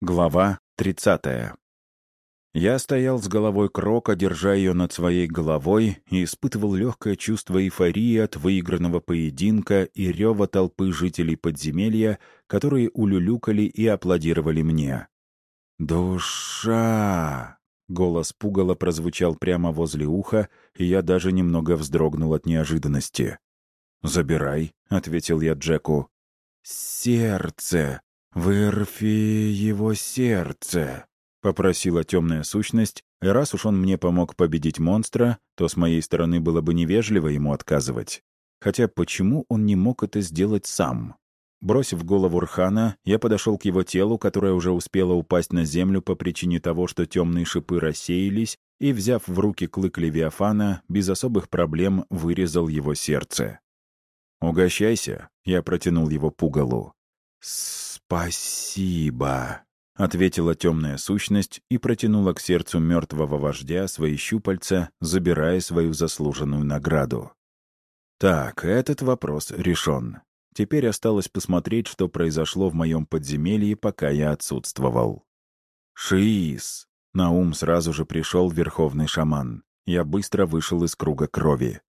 Глава 30. Я стоял с головой крока, держа ее над своей головой, и испытывал легкое чувство эйфории от выигранного поединка и рева толпы жителей подземелья, которые улюлюкали и аплодировали мне. «Душа!» — голос пугала прозвучал прямо возле уха, и я даже немного вздрогнул от неожиданности. «Забирай», — ответил я Джеку. «Сердце!» «Вырви его сердце», — попросила темная сущность, и раз уж он мне помог победить монстра, то с моей стороны было бы невежливо ему отказывать. Хотя почему он не мог это сделать сам? Бросив голову Рхана, я подошел к его телу, которое уже успело упасть на землю по причине того, что темные шипы рассеялись, и, взяв в руки клык Левиафана, без особых проблем вырезал его сердце. «Угощайся», — я протянул его пугалу. «Спасибо», — ответила темная сущность и протянула к сердцу мертвого вождя свои щупальца, забирая свою заслуженную награду. Так, этот вопрос решен. Теперь осталось посмотреть, что произошло в моем подземелье, пока я отсутствовал. «Шиис!» — на ум сразу же пришел верховный шаман. Я быстро вышел из круга крови.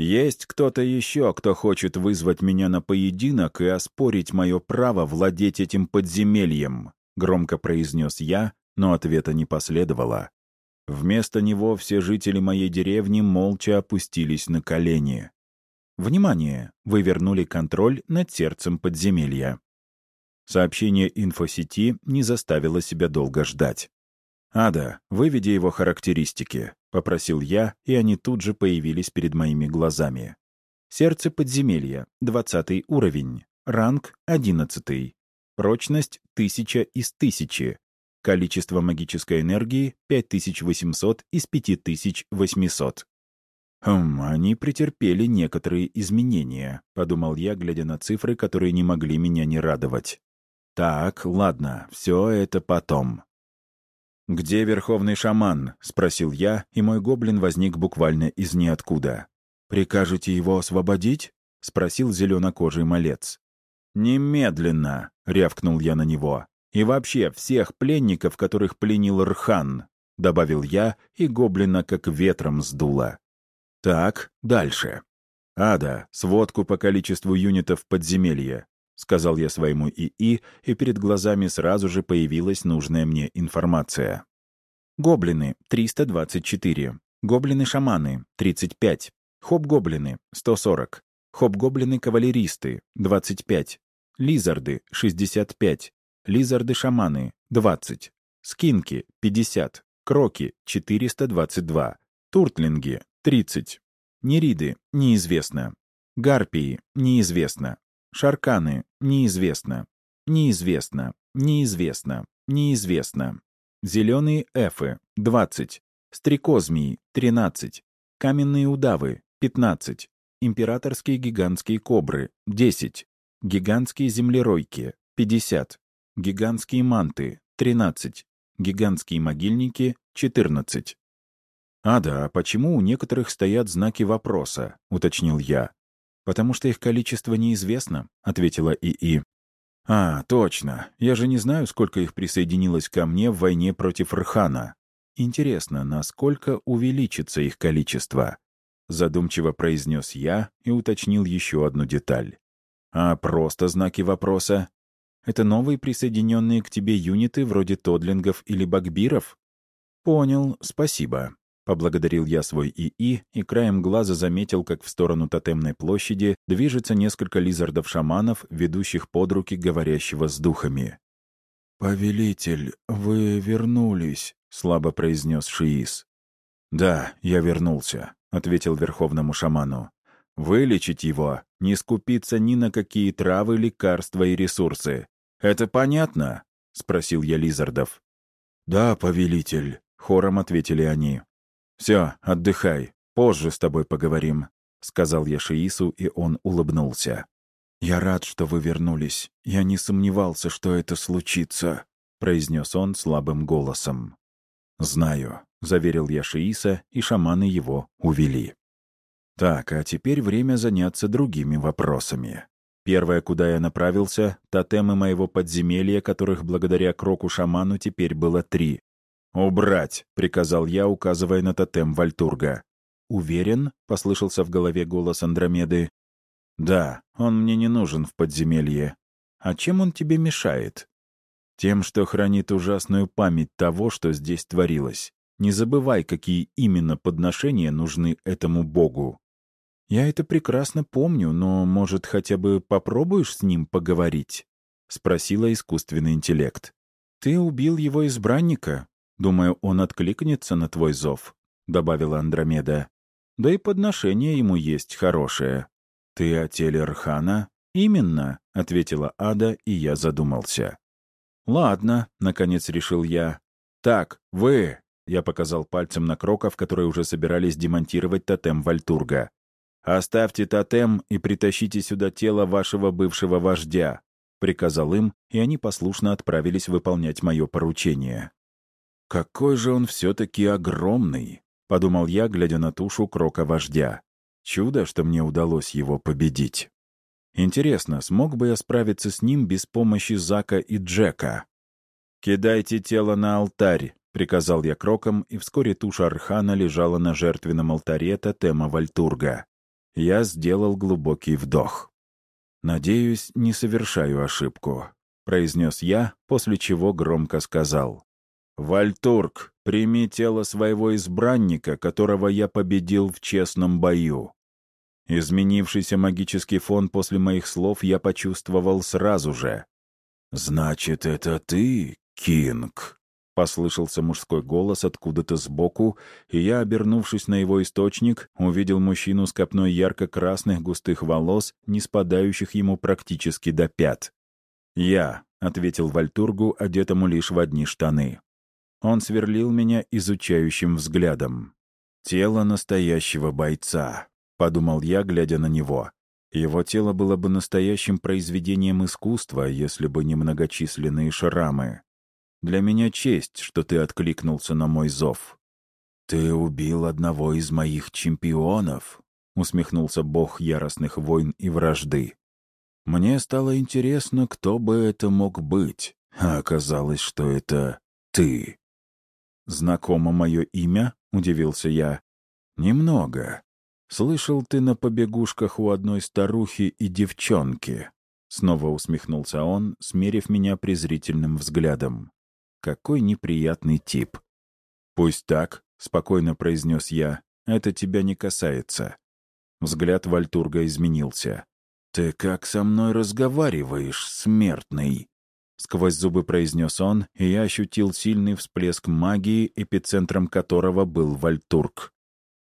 Есть кто-то еще, кто хочет вызвать меня на поединок и оспорить мое право владеть этим подземельем», — громко произнес я, но ответа не последовало. Вместо него все жители моей деревни молча опустились на колени. «Внимание! Вы вернули контроль над сердцем подземелья». Сообщение инфосети не заставило себя долго ждать. «Ада, выведи его характеристики», — попросил я, и они тут же появились перед моими глазами. Сердце подземелья, 20 уровень. Ранг 11. Прочность 1000 из 1000. Количество магической энергии 5800 из 5800. «Хм, они претерпели некоторые изменения», — подумал я, глядя на цифры, которые не могли меня не радовать. «Так, ладно, все это потом. «Где верховный шаман?» — спросил я, и мой гоблин возник буквально из ниоткуда. «Прикажете его освободить?» — спросил зеленокожий малец. «Немедленно!» — рявкнул я на него. «И вообще всех пленников, которых пленил Рхан!» — добавил я, и гоблина как ветром сдуло. «Так, дальше. Ада, сводку по количеству юнитов подземелья», — сказал я своему ИИ, и перед глазами сразу же появилась нужная мне информация. Гоблины — 324. Гоблины-шаманы — 35. Хоп-гоблины — 140. Хоп-гоблины-кавалеристы — 25. Лизарды — 65. Лизарды-шаманы — 20. Скинки — 50. Кроки — 422. Туртлинги — 30. Нериды — неизвестно. Гарпии — неизвестно. Шарканы — неизвестно. Неизвестно. Неизвестно. Неизвестно. Зеленые эфы — 20. Стрекозмии — 13. Каменные удавы — 15. Императорские гигантские кобры — 10. Гигантские землеройки — 50. Гигантские манты — 13. Гигантские могильники — 14. «Ада, а почему у некоторых стоят знаки вопроса?» — уточнил я. «Потому что их количество неизвестно», — ответила ИИ. «А, точно. Я же не знаю, сколько их присоединилось ко мне в войне против Рхана. Интересно, насколько увеличится их количество?» Задумчиво произнес я и уточнил еще одну деталь. «А просто знаки вопроса? Это новые присоединенные к тебе юниты вроде Тодлингов или Багбиров?» «Понял, спасибо. Поблагодарил я свой ИИ и краем глаза заметил, как в сторону тотемной площади движется несколько лизардов-шаманов, ведущих под руки говорящего с духами. «Повелитель, вы вернулись», — слабо произнес Шиис. «Да, я вернулся», — ответил верховному шаману. «Вылечить его, не скупиться ни на какие травы, лекарства и ресурсы. Это понятно?» — спросил я лизардов. «Да, повелитель», — хором ответили они. «Все, отдыхай. Позже с тобой поговорим», — сказал я Шиису, и он улыбнулся. «Я рад, что вы вернулись. Я не сомневался, что это случится», — произнес он слабым голосом. «Знаю», — заверил я Шииса, и шаманы его увели. Так, а теперь время заняться другими вопросами. Первое, куда я направился — тотемы моего подземелья, которых благодаря кроку-шаману теперь было три. «Убрать!» — приказал я, указывая на тотем Вальтурга. «Уверен?» — послышался в голове голос Андромеды. «Да, он мне не нужен в подземелье. А чем он тебе мешает?» «Тем, что хранит ужасную память того, что здесь творилось. Не забывай, какие именно подношения нужны этому богу». «Я это прекрасно помню, но, может, хотя бы попробуешь с ним поговорить?» — спросила искусственный интеллект. «Ты убил его избранника. Думаю, он откликнется на твой зов», — добавила Андромеда. «Да и подношение ему есть хорошее». «Ты о теле Рхана?» «Именно», — ответила Ада, и я задумался. «Ладно», — наконец решил я. «Так, вы...» — я показал пальцем на кроков, которые уже собирались демонтировать тотем Вальтурга. «Оставьте тотем и притащите сюда тело вашего бывшего вождя», — приказал им, и они послушно отправились выполнять мое поручение. «Какой же он все-таки огромный!» — подумал я, глядя на тушу крока-вождя. Чудо, что мне удалось его победить. Интересно, смог бы я справиться с ним без помощи Зака и Джека? «Кидайте тело на алтарь», — приказал я кроком, и вскоре туша Архана лежала на жертвенном алтаре тотема Вальтурга. Я сделал глубокий вдох. «Надеюсь, не совершаю ошибку», — произнес я, после чего громко сказал. «Вальтург, прими тело своего избранника, которого я победил в честном бою». Изменившийся магический фон после моих слов я почувствовал сразу же. «Значит, это ты, Кинг?» — послышался мужской голос откуда-то сбоку, и я, обернувшись на его источник, увидел мужчину с копной ярко-красных густых волос, не спадающих ему практически до пят. «Я», — ответил Вальтургу, одетому лишь в одни штаны. Он сверлил меня изучающим взглядом. «Тело настоящего бойца», — подумал я, глядя на него. Его тело было бы настоящим произведением искусства, если бы не многочисленные шрамы. Для меня честь, что ты откликнулся на мой зов». «Ты убил одного из моих чемпионов», — усмехнулся бог яростных войн и вражды. «Мне стало интересно, кто бы это мог быть, а оказалось, что это ты». «Знакомо мое имя?» — удивился я. «Немного. Слышал ты на побегушках у одной старухи и девчонки». Снова усмехнулся он, смерив меня презрительным взглядом. Какой неприятный тип. «Пусть так», — спокойно произнес я, — «это тебя не касается». Взгляд Вальтурга изменился. «Ты как со мной разговариваешь, смертный?» Сквозь зубы произнес он, и я ощутил сильный всплеск магии, эпицентром которого был Вальтург.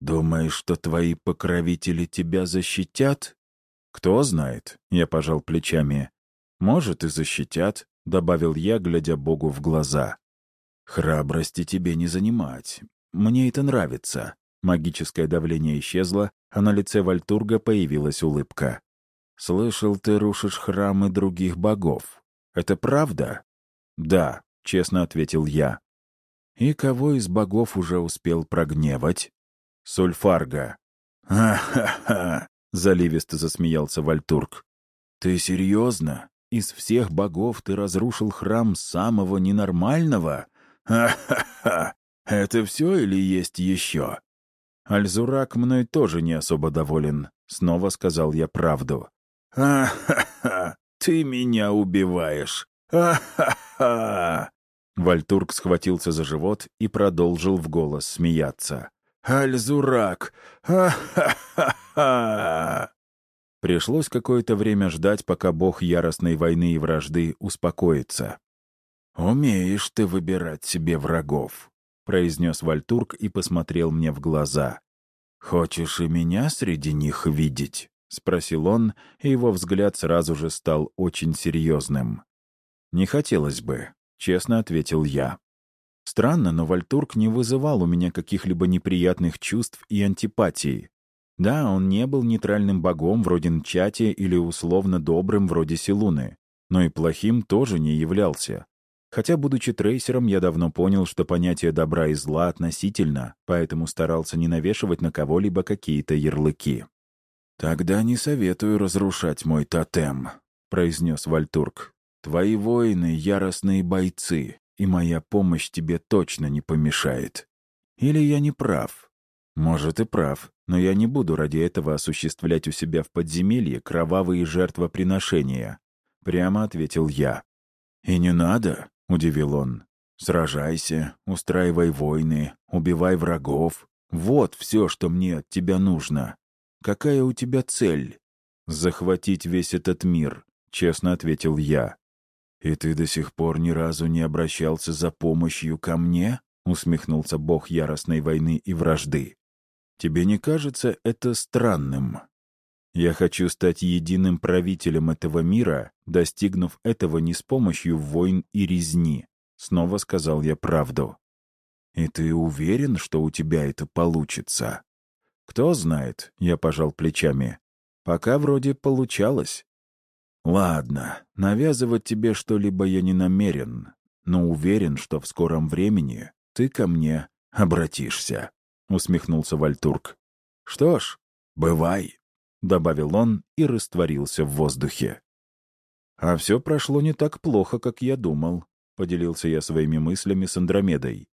«Думаешь, что твои покровители тебя защитят?» «Кто знает», — я пожал плечами. «Может, и защитят, — добавил я, глядя Богу в глаза. «Храбрости тебе не занимать. Мне это нравится». Магическое давление исчезло, а на лице Вальтурга появилась улыбка. «Слышал, ты рушишь храмы других богов. Это правда?» «Да», — честно ответил я. «И кого из богов уже успел прогневать?» «Сульфарга». «Ха-ха-ха!» — заливисто засмеялся Вальтург. «Ты серьезно? Из всех богов ты разрушил храм самого ненормального? Ха-ха-ха! Это все или есть еще?» «Альзурак мной тоже не особо доволен», — снова сказал я правду. «Ха-ха-ха! Ты меня убиваешь! Ха-ха-ха!» Вальтург схватился за живот и продолжил в голос смеяться. «Альзурак! Ха-ха-ха-ха!» Пришлось какое-то время ждать, пока бог яростной войны и вражды успокоится. «Умеешь ты выбирать себе врагов», — произнес Вальтург и посмотрел мне в глаза. «Хочешь и меня среди них видеть?» — спросил он, и его взгляд сразу же стал очень серьезным. «Не хотелось бы», — честно ответил я. Странно, но Вальтург не вызывал у меня каких-либо неприятных чувств и антипатий. Да, он не был нейтральным богом вроде Нчати или условно добрым вроде Силуны, но и плохим тоже не являлся. Хотя, будучи трейсером, я давно понял, что понятие добра и зла относительно, поэтому старался не навешивать на кого-либо какие-то ярлыки. «Тогда не советую разрушать мой тотем», — произнес Вальтург. «Твои воины — яростные бойцы, и моя помощь тебе точно не помешает. Или я не прав? Может, и прав, но я не буду ради этого осуществлять у себя в подземелье кровавые жертвоприношения», — прямо ответил я. «И не надо», — удивил он. «Сражайся, устраивай войны, убивай врагов. Вот все, что мне от тебя нужно. Какая у тебя цель?» «Захватить весь этот мир», — честно ответил я. «И ты до сих пор ни разу не обращался за помощью ко мне?» — усмехнулся бог яростной войны и вражды. «Тебе не кажется это странным? Я хочу стать единым правителем этого мира, достигнув этого не с помощью войн и резни», — снова сказал я правду. «И ты уверен, что у тебя это получится?» «Кто знает», — я пожал плечами. «Пока вроде получалось». «Ладно, навязывать тебе что-либо я не намерен, но уверен, что в скором времени ты ко мне обратишься», — усмехнулся Вальтург. «Что ж, бывай», — добавил он и растворился в воздухе. «А все прошло не так плохо, как я думал», — поделился я своими мыслями с Андромедой.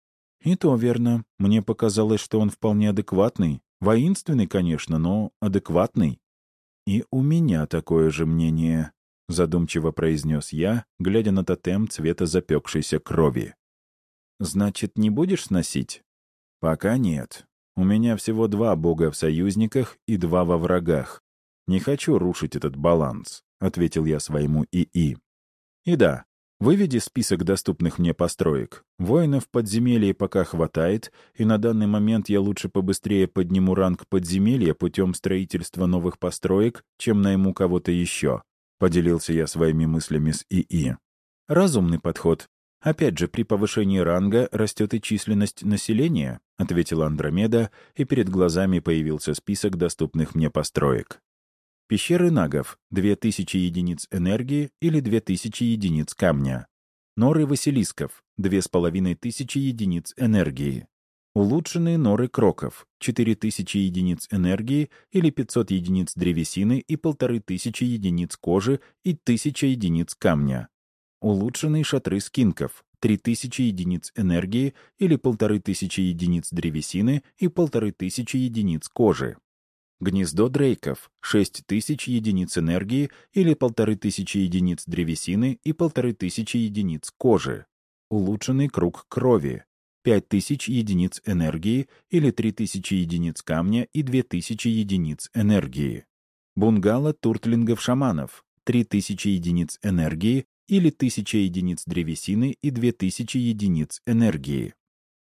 «И то верно. Мне показалось, что он вполне адекватный, Воинственный, конечно, но адекватный. И у меня такое же мнение, задумчиво произнес я, глядя на тотем цвета запекшейся крови. Значит, не будешь сносить? Пока нет. У меня всего два бога в союзниках и два во врагах. Не хочу рушить этот баланс, ответил я своему ИИ. И да, Выведи список доступных мне построек. Воинов подземелье пока хватает, и на данный момент я лучше побыстрее подниму ранг подземелья путем строительства новых построек, чем найму кого-то еще. Поделился я своими мыслями с ИИ. Разумный подход. Опять же, при повышении ранга растет и численность населения, ответила Андромеда, и перед глазами появился список доступных мне построек. Пещеры нагов — 2000 единиц энергии или 2000 единиц камня. Норы василисков — 2500 единиц энергии. Улучшенные норы кроков — 4000 единиц энергии или 500 единиц древесины и 1500 единиц кожи и 1000 единиц камня. Улучшенные шатры скинков — 3000 единиц энергии или 1500 единиц древесины и 1500 единиц кожи. Гнездо дрейков — 6000 единиц энергии или 1500 единиц древесины и 1500 единиц кожи. Улучшенный круг крови — 5000 единиц энергии или 3000 единиц камня и 2000 единиц энергии. Бунгало туртлингов-шаманов — 3000 единиц энергии или 1000 единиц древесины и 2000 единиц энергии.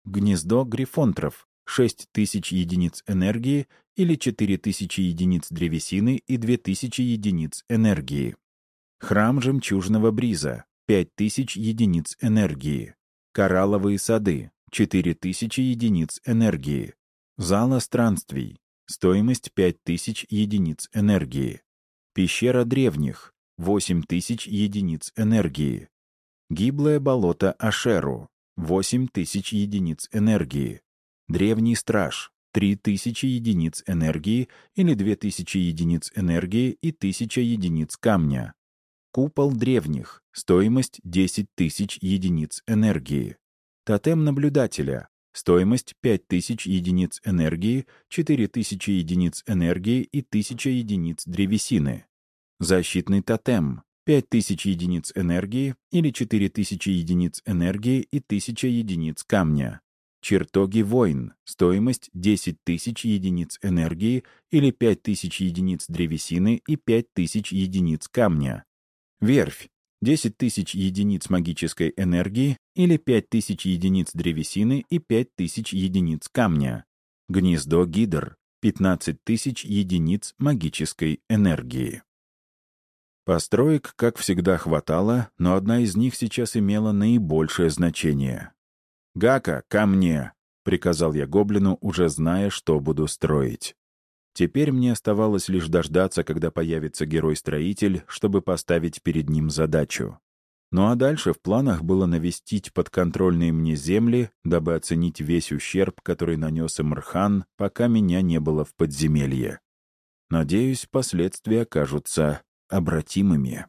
Гнездо грифонтров 6000 единиц энергии или 4000 единиц древесины и 2000 единиц энергии. Храм жемчужного бриза — 5000 единиц энергии. Коралловые сады — 4000 единиц энергии. Зала странствий — стоимость 5000 единиц энергии. Пещера древних — 8000 единиц энергии. Гиблое болото Ашеру — 8000 единиц энергии. Древний страж — 3000 единиц энергии или 2000 единиц энергии и 1000 единиц камня. Купол древних — стоимость 10 тысяч единиц энергии. Тотем наблюдателя — стоимость 5000 единиц энергии, 4000 единиц энергии и 1000 единиц древесины. Защитный тотем — 5000 единиц энергии или 4000 единиц энергии и 1000 единиц камня. Чертоги войн. Стоимость 10 тысяч единиц энергии или 5 тысяч единиц древесины и 5 тысяч единиц камня. Верфь. 10 тысяч единиц магической энергии или 5 тысяч единиц древесины и 5 тысяч единиц камня. Гнездо Гидр. 15 тысяч единиц магической энергии. Построек, как всегда, хватало, но одна из них сейчас имела наибольшее значение. «Гака, ко мне!» — приказал я гоблину, уже зная, что буду строить. Теперь мне оставалось лишь дождаться, когда появится герой-строитель, чтобы поставить перед ним задачу. Ну а дальше в планах было навестить подконтрольные мне земли, дабы оценить весь ущерб, который нанес Эмрхан, пока меня не было в подземелье. Надеюсь, последствия окажутся обратимыми.